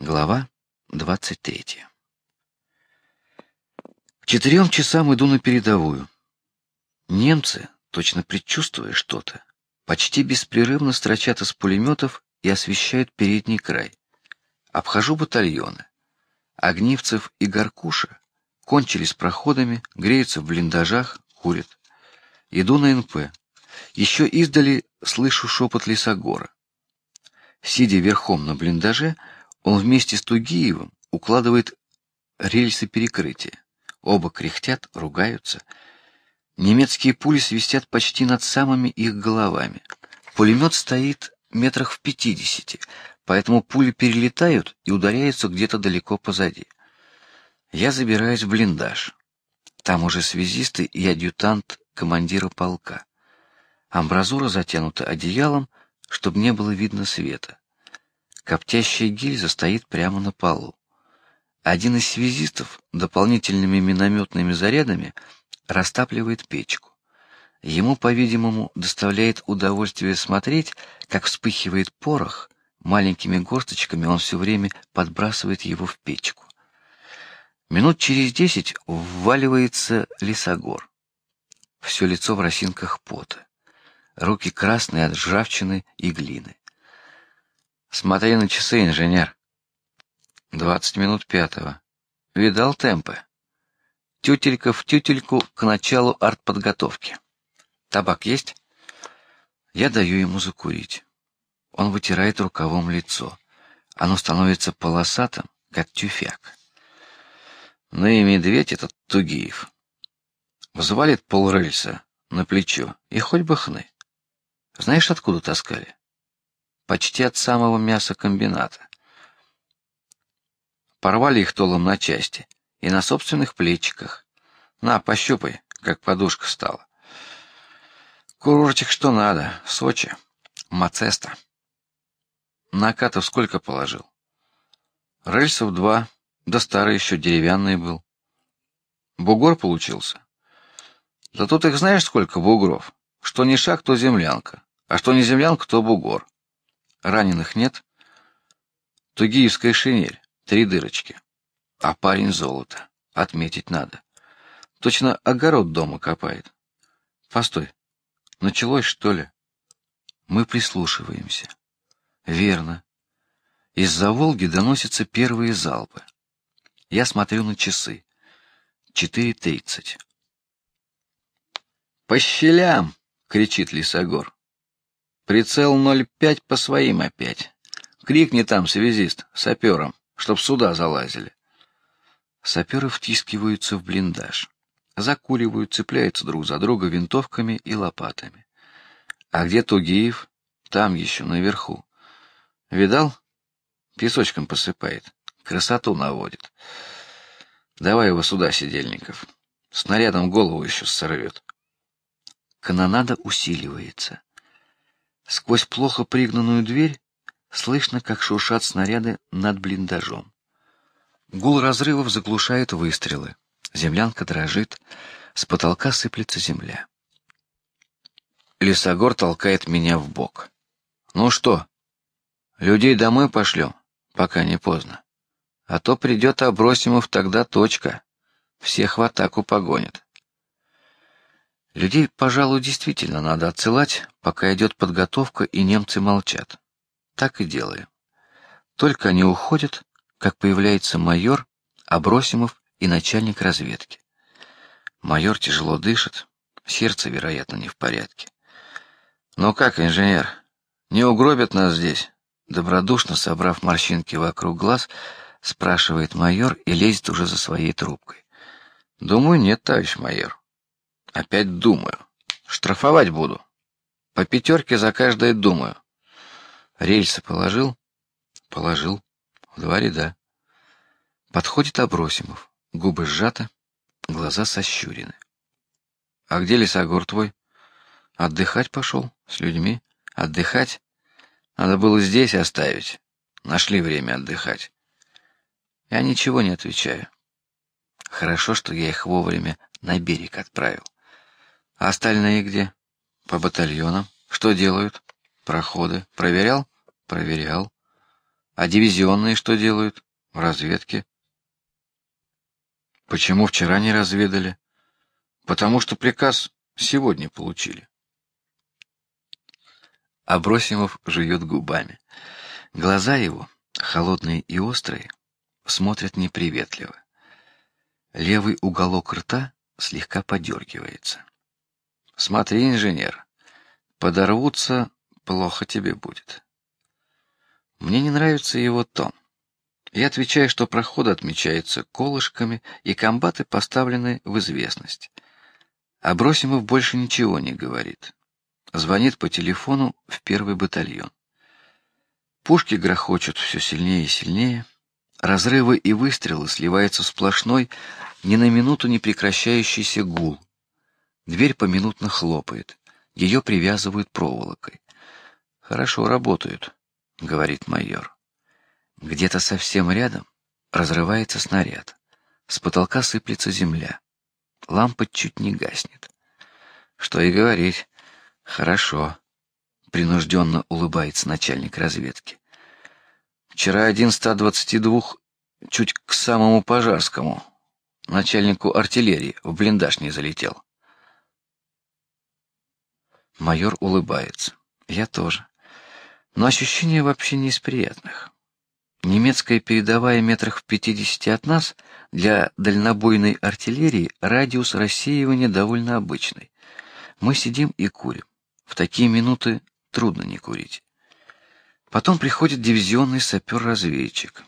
Глава двадцать третья. К четырем часам иду на передовую. Немцы, точно предчувствуя что-то, почти беспрерывно строчат из пулеметов и освещают передний край. Обхожу батальоны. Огнивцев и Горкуша кончились проходами, греются в блиндажах, курят. Иду на НП. Еще издали слышу шепот Лисогора. Сидя верхом на блиндаже, он вместе с Тугиевым укладывает рельсы перекрытия. Оба кряхтят, ругаются. Немецкие пули свистят почти над самыми их головами. Пулемет стоит метрах в пятидесяти, поэтому пули перелетают и ударяются где-то далеко позади. Я забираюсь в блиндаж. Там уже связисты и адъютант командира полка. Амбразура затянута одеялом, чтобы не было видно света. Коптящая гильза стоит прямо на полу. Один из связистов дополнительными минометными зарядами растапливает печку. Ему, по-видимому, доставляет удовольствие смотреть, как вспыхивает порох. Маленькими горсточками он все время подбрасывает его в печку. Минут через десять вваливается лесогор. Все лицо в росинках пота, руки красные от ржавчины и глины. Смотри на часы, инженер. Двадцать минут пятого. Видал темпы? Тютелька в тютельку к началу артподготовки. Табак есть? Я даю ему закурить. Он вытирает рукавом лицо. Оно становится полосатым, как тюфяк. Ну и медведь этот Тугиев. Взвалит пол рельса на плечо и хоть бы хны. Знаешь, откуда таскали? Почти от самого мясокомбината. Порвали их толом на части и на собственных плечиках. На, пощупай, как подушка стала. Курортик что надо, Сочи, Мацеста. Накатов сколько положил? Рельсов два, да старый еще деревянный был. Бугор получился. Да тут их знаешь сколько бугров? Что не шаг, то землянка, а что не землянка, то бугор. Раненых нет. Тугиевская шинель, три дырочки. А парень золото. Отметить надо. Точно огород дома копает. Постой. Началось что ли? Мы прислушиваемся. Верно. Из-за Волги доносятся первые залпы. Я смотрю на часы. Четыре тридцать. По щелям! кричит Лисогор. Прицел 0,5 по своим опять. Крикни там связист саперам, чтоб сюда залазили. Саперы втискиваются в блиндаж, закуривают, цепляются друг за друга винтовками и лопатами. А где Тугиев? Там еще наверху. Видал? Песочком посыпает, красоту наводит. Давай его сюда, сидельников. Снарядом голову еще сорвет. Канонада усиливается. Сквозь плохо пригнанную дверь слышно, как шуршат снаряды над блиндажом. Гул разрывов заглушает выстрелы. Землянка дрожит, с потолка сыплется земля. Лесогор толкает меня в бок. Ну что, людей домой пошлем, пока не поздно. А то придет Абросимов, тогда точка. Всех в атаку погонит. Людей, пожалуй, действительно надо отсылать, пока идет подготовка и немцы молчат. Так и делаем. Только они уходят, как появляется майор Абросимов и начальник разведки. Майор тяжело дышит, сердце, вероятно, не в порядке. Но «Ну как, инженер, не угробят нас здесь? Добродушно собрав морщинки вокруг глаз, спрашивает майор и лезет уже за своей трубкой. Думаю, нет, товарищ майор. Опять думаю. Штрафовать буду. По пятерке за каждое думаю. Рельсы положил? Положил. В два ряда. Подходит Абросимов. Губы сжаты, глаза сощурены. А где лесогор твой? Отдыхать пошел с людьми. Отдыхать? Надо было здесь оставить. Нашли время отдыхать. Я ничего не отвечаю. Хорошо, что я их вовремя на берег отправил. А остальные где? По батальонам. Что делают? Проходы. Проверял? Проверял. А дивизионные что делают? В разведке. Почему вчера не разведали? Потому что приказ сегодня получили. Абросимов жует губами. Глаза его, холодные и острые, смотрят неприветливо. Левый уголок рта слегка подергивается. Смотри, инженер, подорвутся, плохо тебе будет. Мне не нравится его тон. Я отвечаю, что проходы отмечаются колышками и комбаты поставлены в известность. Абросимов больше ничего не говорит. Звонит по телефону в первый батальон. Пушки грохочут все сильнее и сильнее. Разрывы и выстрелы сливаются в сплошной, ни на минуту не прекращающийся гул. Дверь поминутно хлопает. Ее привязывают проволокой. Хорошо работают, говорит майор. Где-то совсем рядом разрывается снаряд. С потолка сыплется земля. Лампа чуть не гаснет. Что и говорить. Хорошо. Принужденно улыбается начальник разведки. Вчера один 122 чуть к самому Пожарскому, начальнику артиллерии, в блиндаж не залетел. Майор улыбается. Я тоже. Но ощущение вообще не из приятных. Немецкая передовая метрах в пятидесяти от нас для дальнобойной артиллерии радиус рассеивания довольно обычный. Мы сидим и курим. В такие минуты трудно не курить. Потом приходит дивизионный сапер-разведчик.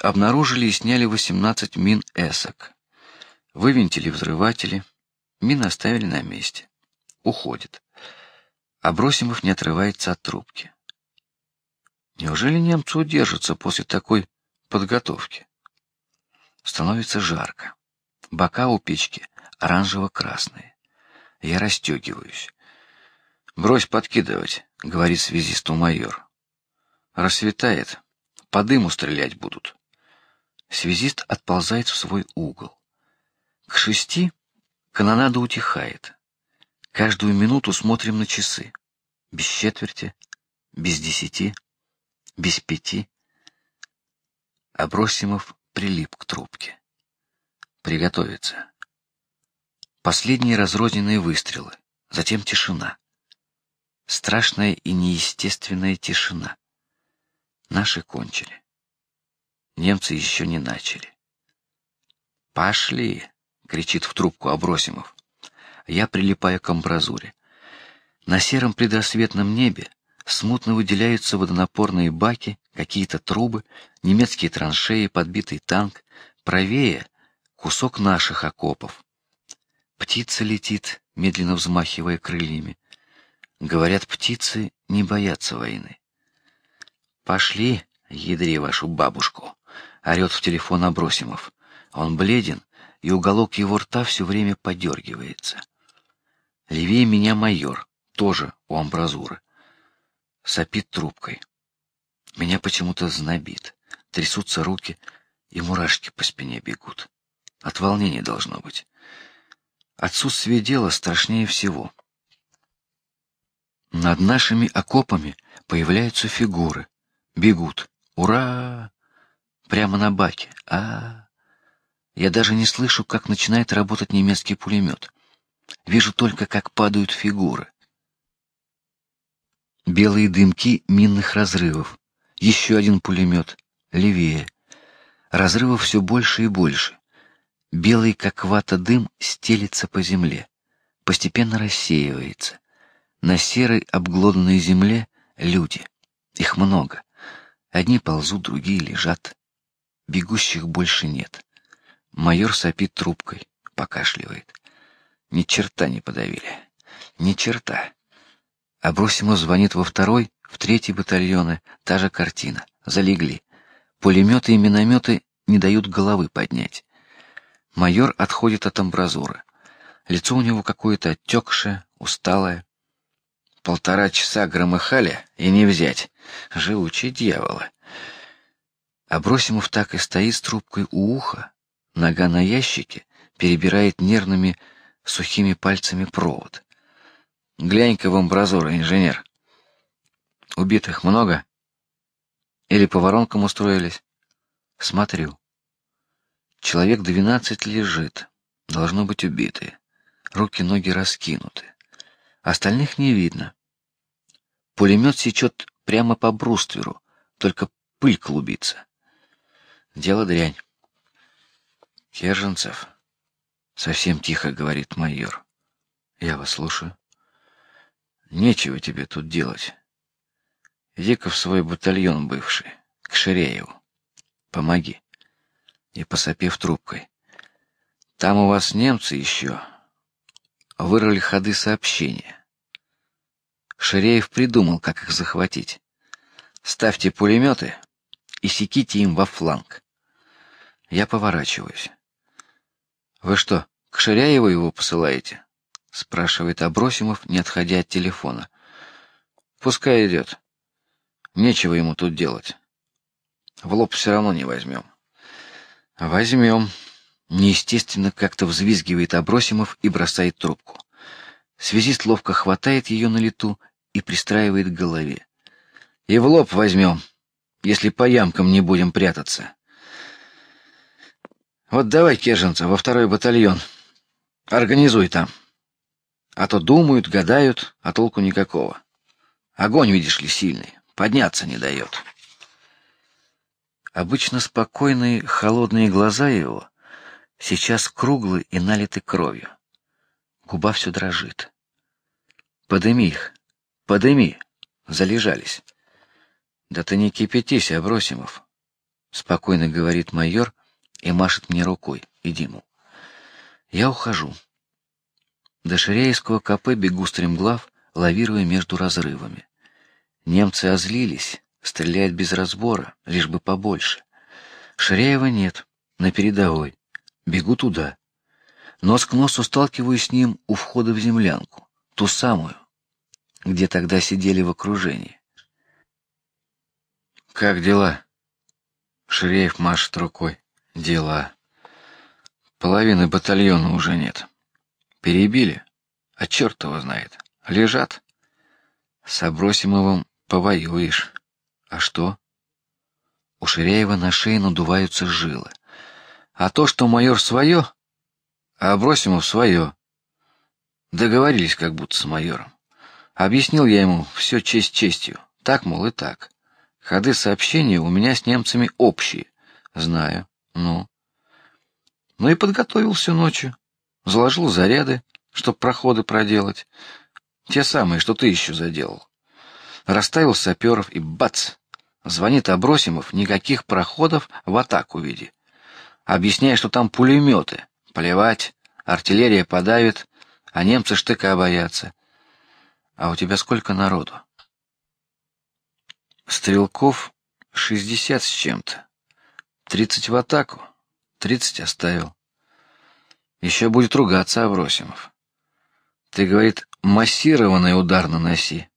Обнаружили и сняли 18 мин эсок. Вывинтили взрыватели, мины оставили на месте. Уходит. Абросимов не отрывается от трубки. Неужели немцы удержатся после такой подготовки? Становится жарко. Бока у печки оранжево-красные. Я расстегиваюсь. Брось подкидывать, говорит связисту майор. Рассветает, по дыму стрелять будут. Связист отползает в свой угол. К шести канонада утихает. Каждую минуту смотрим на часы. Без четверти, без десяти без пяти. Абросимов прилип к трубке. Приготовиться. Последние разрозненные выстрелы, затем тишина. Страшная и неестественная тишина. Наши кончили. Немцы еще не начали. Пошли, кричит в трубку Абросимов. Я прилипаю к амбразуре. На сером предрассветном небе Смутно выделяются водонапорные баки, какие-то трубы, немецкие траншеи, подбитый танк. Правее кусок наших окопов. Птица летит, медленно взмахивая крыльями. Говорят, птицы не боятся войны. Пошли, ядри вашу бабушку, орет в телефон Абросимов. Он бледен, и уголок его рта все время подергивается. Левее меня майор, тоже у амбразуры сопит трубкой. Меня почему-то знобит, трясутся руки и мурашки по спине бегут. От волнения должно быть. Отсутствие дела страшнее всего. Над нашими окопами появляются фигуры, бегут. Ура! Прямо на баке. А, я даже не слышу, как начинает работать немецкий пулемет. Вижу только, как падают фигуры белые дымки минных разрывов. Еще один пулемет левее. Разрывов все больше и больше. Белый как вата дым стелится по земле, постепенно рассеивается. На серой обглоданной земле люди. Их много. Одни ползут, другие лежат. Бегущих больше нет. Майор сопит трубкой, покашливает. Ни черта не подавили. Ни черта. Абросимов звонит во второй, в третий батальоны, та же картина. Залегли. Пулеметы и минометы не дают головы поднять. Майор отходит от амбразуры. Лицо у него какое-то отекшее, усталое. Полтора часа громыхали и не взять. Живучие дьяволы. Абросимов так и стоит с трубкой у уха, нога на ящике, перебирает нервными сухими пальцами провод. Глянь-ка в амбразуру, инженер. Убитых много? Или по воронкам устроились? Смотрю. Человек двенадцать лежит, должно быть убитые. Руки, ноги раскинуты. Остальных не видно. Пулемет сечет прямо по брустверу, только пыль клубится. Дело дрянь. Керженцев, совсем тихо говорит майор. Я вас слушаю. Нечего тебе тут делать. Иди-ка в свой батальон бывший, к Ширееву. Помоги. И посопев трубкой. Там у вас немцы еще вырыли ходы сообщения. Ширеев придумал, как их захватить. Ставьте пулеметы и секите им во фланг. Я поворачиваюсь. Вы что, к Ширяеву его посылаете? спрашивает Абросимов, не отходя от телефона. Пускай идет. Нечего ему тут делать. В лоб все равно не возьмем. Возьмем. Неестественно как-то взвизгивает Абросимов и бросает трубку. Связист ловко хватает ее на лету и пристраивает к голове. И в лоб возьмем, если по ямкам не будем прятаться. Вот давай, Керженца, во второй батальон. Организуй там. А то думают, гадают, а толку никакого. Огонь, видишь ли, сильный, подняться не дает. Обычно спокойные, холодные глаза его сейчас круглы и налиты кровью. Губа все дрожит. Подыми их, подыми, залежались. Да ты не кипятись, Абросимов, спокойно говорит майор и машет мне рукой. Иди, мол. Я ухожу. До Ширяевского КП бегу стремглав, лавируя между разрывами. Немцы озлились, стреляют без разбора, лишь бы побольше. Ширяева нет, на передовой. Бегу туда. Нос к носу сталкиваюсь с ним у входа в землянку, ту самую, где тогда сидели в окружении. Как дела? Ширяев машет рукой. Дела. Половины батальона уже нет. Перебили, а черт его знает. Лежат. С Абросимовым повоюешь. А что? У Ширяева на шее надуваются жилы. А то, что майор свое, а Абросимов свое. Договорились как будто с майором. Объяснил я ему все честь честью. Так мол и так. Ходы сообщения у меня с немцами общие. Знаю. Ну. Ну и подготовил всю ночью. Заложил заряды, чтоб проходы проделать. Те самые, что ты еще заделал. Расставил саперов и бац! Звонит Абросимов, никаких проходов в атаку види. Объясняя, что там пулеметы. Плевать, артиллерия подавит, а немцы штыка боятся. А у тебя сколько народу? Стрелков шестьдесят с чем-то. Тридцать в атаку, тридцать оставил. Еще будет ругаться Абросимов. Ты говорит массированный удар наноси.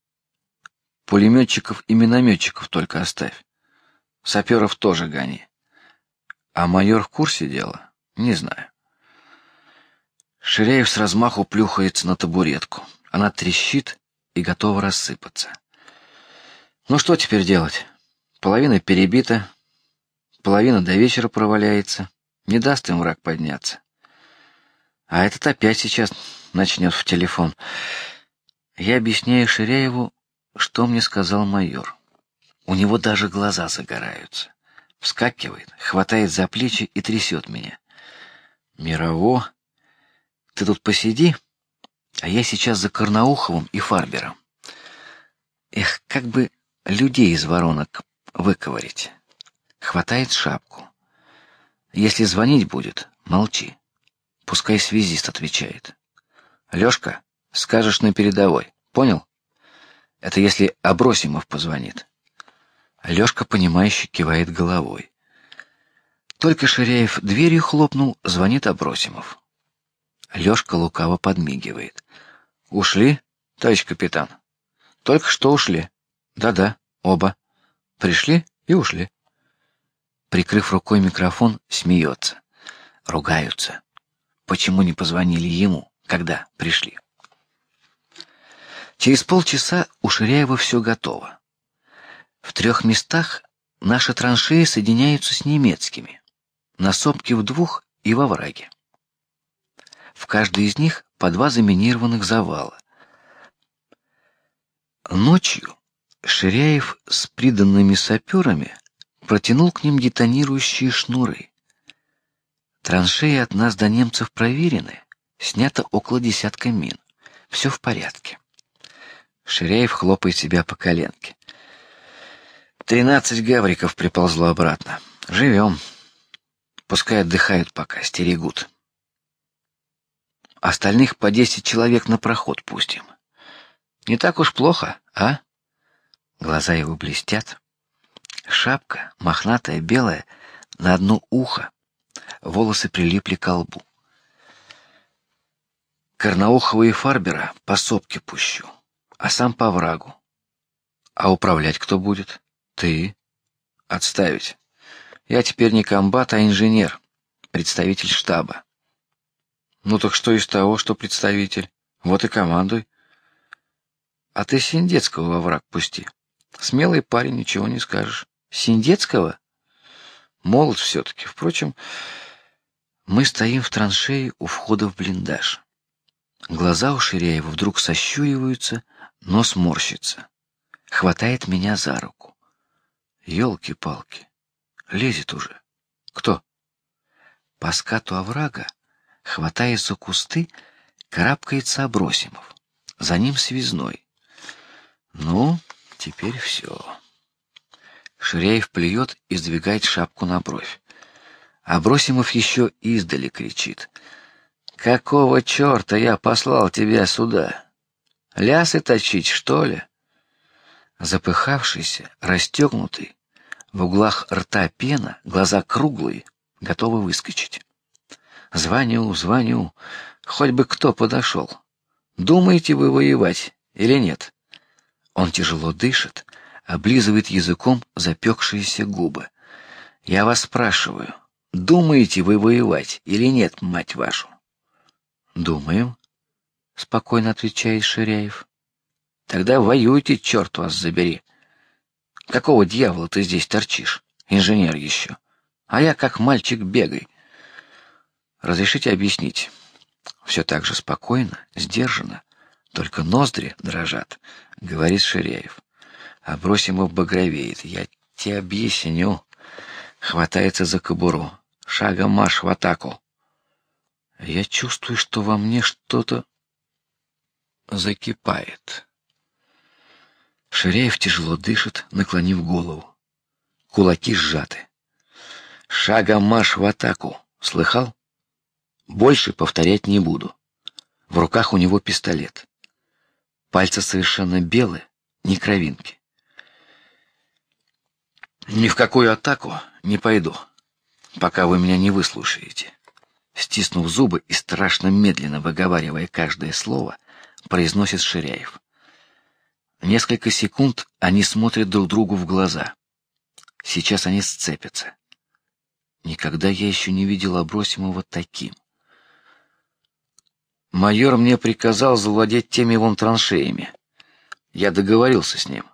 Пулеметчиков и минометчиков только оставь. Саперов тоже гони. А майор в курсе дела? Не знаю. Ширяев с размаху плюхается на табуретку. Она трещит и готова рассыпаться. Ну что теперь делать? Половина перебита, половина до вечера проваляется, не даст им враг подняться. А этот опять сейчас начнет в телефон. Я объясняю Ширяеву, что мне сказал майор. У него даже глаза загораются вскакивает, хватает за плечи и трясет меня. Мирово, ты тут посиди, а я сейчас за Карнауховым и Фарбером. Эх, как бы людей из воронок выковырять. Хватает шапку. Если звонить будет, молчи. Пускай связист отвечает. Лёшка, скажешь на передовой, понял? Это если Абросимов позвонит. Лёшка понимающе кивает головой. Только Ширяев дверью хлопнул, звонит Абросимов. Лёшка лукаво подмигивает. Ушли, товарищ капитан. Только что ушли. Да-да, оба. Пришли и ушли. Прикрыв рукой микрофон, смеется. Ругаются. Почему не позвонили ему, когда пришли? Через полчаса у Ширяева все готово. В трех местах наши траншеи соединяются с немецкими на сопке в двух и во враге. В каждой из них по два заминированных завала. Ночью Ширяев с приданными саперами протянул к ним детонирующие шнуры. Траншеи от нас до немцев проверены, снято около десятка мин. Все в порядке. Ширяев хлопает себя по коленке. Тринадцать гавриков приползло обратно. Живем. Пускай отдыхают пока, стерегут. Остальных по десять человек на проход пустим. Не так уж плохо, а? Глаза его блестят. Шапка мохнатая, белая, на одно ухо. Волосы прилипли к лбу. Карнаухова и Фарбера по сопке пущу, а сам по врагу. А управлять кто будет? Ты. Отставить. Я теперь не комбат, а инженер, представитель штаба. Ну так что из того, что представитель? Вот и командуй. А ты Синдецкого во враг пусти. Смелый парень, ничего не скажешь. Синдецкого? Молод все-таки. Впрочем, мы стоим в траншее у входа в блиндаж. Глаза у Ширяева вдруг сощуриваются, нос морщится. Хватает меня за руку. Елки-палки, лезет уже. Кто? По скату оврага, хватаясь за кусты, карабкается Абросимов. За ним связной. Ну, теперь все. Ширяев плюет и сдвигает шапку на бровь. Абросимов еще издали кричит: Какого черта я послал тебя сюда? Лясы точить, что ли? Запыхавшийся, расстегнутый, в углах рта пена, глаза круглые, готовы выскочить. Звоню, звоню, хоть бы кто подошел. Думаете вы воевать или нет? Он тяжело дышит, облизывает языком запекшиеся губы. Я вас спрашиваю, думаете вы воевать или нет, мать вашу? Думаем, спокойно отвечает Ширяев. Тогда воюйте, черт вас забери. Какого дьявола ты здесь торчишь, инженер еще? А я как мальчик бегай. Разрешите объяснить? Все так же спокойно, сдержанно, только ноздри дрожат, говорит Ширяев. А бросим его багровеет. Я тебе объясню. Хватается за кобуру. Шагом марш в атаку. Я чувствую, что во мне что-то закипает. Ширяев тяжело дышит, наклонив голову. Кулаки сжаты. Шагом марш в атаку. Слыхал? Больше повторять не буду. В руках у него пистолет. Пальцы совершенно белые, ни кровинки. Ни в какую атаку не пойду, пока вы меня не выслушаете. Стиснув зубы и страшно медленно выговаривая каждое слово, произносит Ширяев. Несколько секунд они смотрят друг другу в глаза. Сейчас они сцепятся. Никогда я еще не видел Абросимова таким. Майор мне приказал завладеть теми вон траншеями. Я договорился с ним.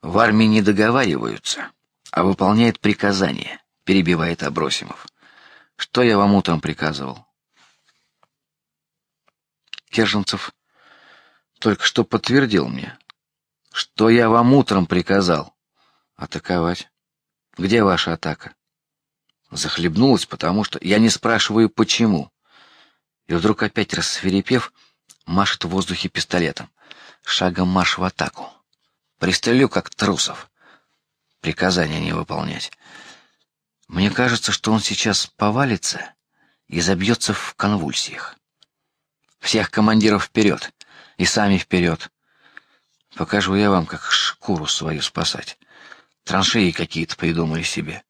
В армии не договариваются, а выполняют приказания. Перебивает Абросимов. Что я вам утром приказывал? Керженцев только что подтвердил мне, что я вам утром приказал атаковать. Где ваша атака? Захлебнулась, потому что я не спрашиваю почему. И вдруг опять рассверепев, машет в воздухе пистолетом. Шагом марш в атаку. Пристрелю как трусов. Приказания не выполнять. Мне кажется, что он сейчас повалится и забьется в конвульсиях. Всех командиров вперед и сами вперед. Покажу я вам, как шкуру свою спасать. Траншеи какие-то придумали себе.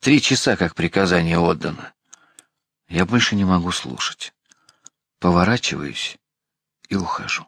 Три часа, как приказание отдано. Я больше не могу слушать. Поворачиваюсь и ухожу.